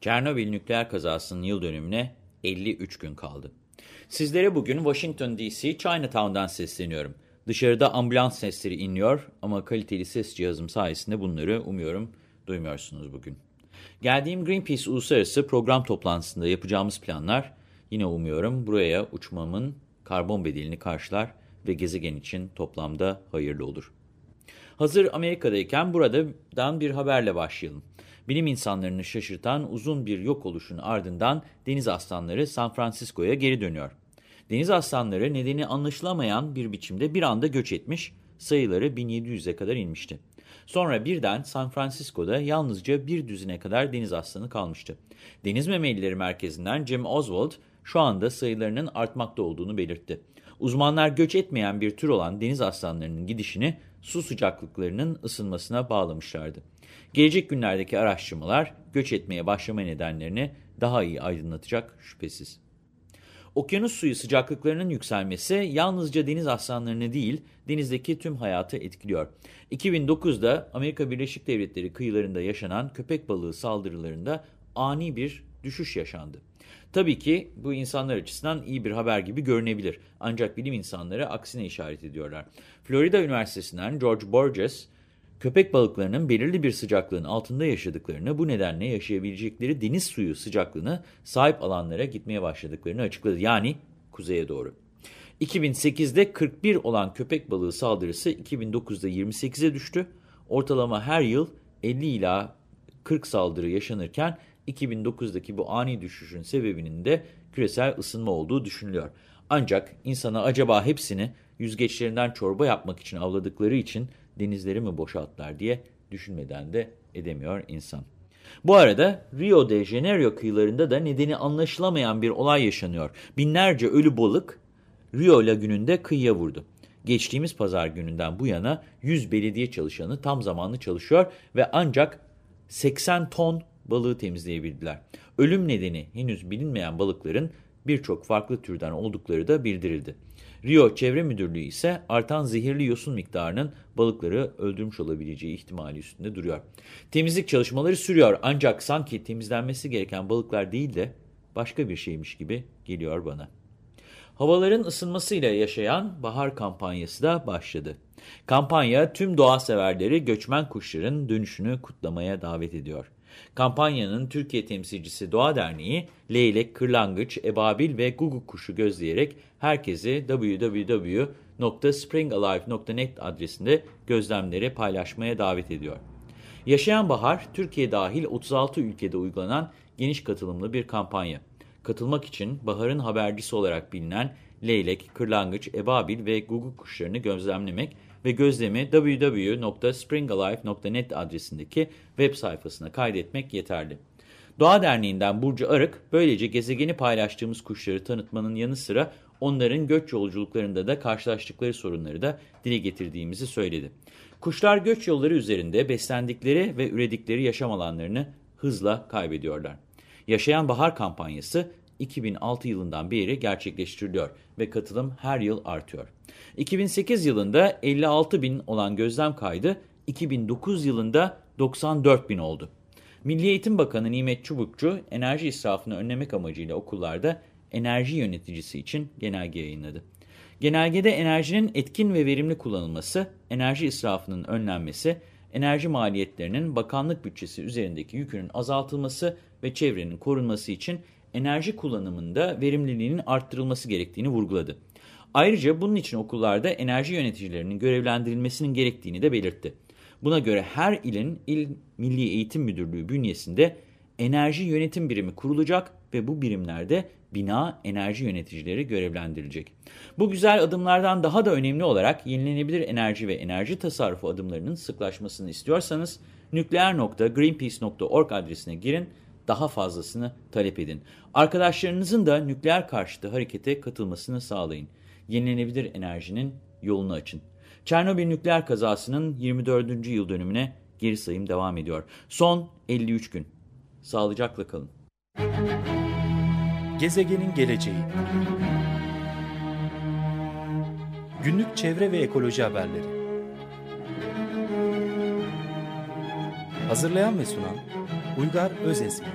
Çernobil nükleer kazasının yıl dönümüne 53 gün kaldı. Sizlere bugün Washington DC, Chinatown'dan sesleniyorum. Dışarıda ambulans sesleri inliyor ama kaliteli ses cihazım sayesinde bunları umuyorum duymuyorsunuz bugün. Geldiğim Greenpeace Uluslararası Program toplantısında yapacağımız planlar yine umuyorum buraya uçmamın karbon bedelini karşılar ve gezegen için toplamda hayırlı olur. Hazır Amerika'dayken buradan bir haberle başlayalım. Bilim insanlarını şaşırtan uzun bir yok oluşun ardından deniz aslanları San Francisco'ya geri dönüyor. Deniz aslanları nedeni anlaşılamayan bir biçimde bir anda göç etmiş, sayıları 1700'e kadar inmişti. Sonra birden San Francisco'da yalnızca bir düzine kadar deniz aslanı kalmıştı. Deniz Memelileri Merkezi'nden Jim Oswald şu anda sayılarının artmakta olduğunu belirtti. Uzmanlar göç etmeyen bir tür olan deniz aslanlarının gidişini su sıcaklıklarının ısınmasına bağlamışlardı. Gelecek günlerdeki araştırmalar göç etmeye başlama nedenlerini daha iyi aydınlatacak şüphesiz. Okyanus suyu sıcaklıklarının yükselmesi yalnızca deniz aslanlarını değil, denizdeki tüm hayatı etkiliyor. 2009'da Amerika Birleşik Devletleri kıyılarında yaşanan köpek balığı saldırılarında ani bir düşüş yaşandı. Tabii ki bu insanlar açısından iyi bir haber gibi görünebilir. Ancak bilim insanları aksine işaret ediyorlar. Florida Üniversitesi'nden George Borges, köpek balıklarının belirli bir sıcaklığın altında yaşadıklarını, bu nedenle yaşayabilecekleri deniz suyu sıcaklığını sahip alanlara gitmeye başladıklarını açıkladı. Yani kuzeye doğru. 2008'de 41 olan köpek balığı saldırısı 2009'da 28'e düştü. Ortalama her yıl 50 ila 40 saldırı yaşanırken 2009'daki bu ani düşüşün sebebinin de küresel ısınma olduğu düşünülüyor. Ancak insana acaba hepsini yüzgeçlerinden çorba yapmak için avladıkları için denizleri mi boşalttılar diye düşünmeden de edemiyor insan. Bu arada Rio de Janeiro kıyılarında da nedeni anlaşılamayan bir olay yaşanıyor. Binlerce ölü balık Rio lagününde kıyıya vurdu. Geçtiğimiz pazar gününden bu yana 100 belediye çalışanı tam zamanlı çalışıyor ve ancak 80 ton balığı temizleyebildiler. Ölüm nedeni henüz bilinmeyen balıkların birçok farklı türden oldukları da bildirildi. Rio Çevre Müdürlüğü ise artan zehirli yosun miktarının balıkları öldürmüş olabileceği ihtimali üstünde duruyor. Temizlik çalışmaları sürüyor ancak sanki temizlenmesi gereken balıklar değil de başka bir şeymiş gibi geliyor bana. Havaların ısınmasıyla yaşayan bahar kampanyası da başladı. Kampanya tüm doğa severleri göçmen kuşların dönüşünü kutlamaya davet ediyor. Kampanyanın Türkiye temsilcisi Doğa Derneği, leylek, kırlangıç, ebabil ve guguk kuşu gözleyerek herkesi www.springalive.net adresinde gözlemleri paylaşmaya davet ediyor. Yaşayan Bahar, Türkiye dahil 36 ülkede uygulanan geniş katılımlı bir kampanya. Katılmak için baharın habercisi olarak bilinen leylek, kırlangıç, ebabil ve guguk kuşlarını gözlemlemek ve gözlemi www.springalive.net adresindeki web sayfasına kaydetmek yeterli. Doğa Derneği'nden Burcu Arık, böylece gezegeni paylaştığımız kuşları tanıtmanın yanı sıra onların göç yolculuklarında da karşılaştıkları sorunları da dile getirdiğimizi söyledi. Kuşlar göç yolları üzerinde beslendikleri ve üredikleri yaşam alanlarını hızla kaybediyorlar. Yaşayan Bahar kampanyası 2006 yılından beri gerçekleştiriliyor ve katılım her yıl artıyor. 2008 yılında 56 bin olan gözlem kaydı 2009 yılında 94 bin oldu. Milli Eğitim Bakanı Nimet Çubukçu enerji israfını önlemek amacıyla okullarda enerji yöneticisi için genelge yayınladı. Genelgede enerjinin etkin ve verimli kullanılması, enerji israfının önlenmesi, enerji maliyetlerinin bakanlık bütçesi üzerindeki yükünün azaltılması ve çevrenin korunması için enerji kullanımında verimliliğinin arttırılması gerektiğini vurguladı. Ayrıca bunun için okullarda enerji yöneticilerinin görevlendirilmesinin gerektiğini de belirtti. Buna göre her ilin İl Milli Eğitim Müdürlüğü bünyesinde enerji yönetim birimi kurulacak ve bu birimlerde bina enerji yöneticileri görevlendirilecek. Bu güzel adımlardan daha da önemli olarak yenilenebilir enerji ve enerji tasarrufu adımlarının sıklaşmasını istiyorsanız nükleer.greenpeace.org adresine girin daha fazlasını talep edin. Arkadaşlarınızın da nükleer karşıtı harekete katılmasını sağlayın. Yenilenebilir enerjinin yolunu açın. Çernobil nükleer kazasının 24. yıl dönümüne geri sayım devam ediyor. Son 53 gün. Sağlıcakla kalın. Gezegenin geleceği Günlük çevre ve ekoloji haberleri Hazırlayan ve sunan Uygar Özesmi.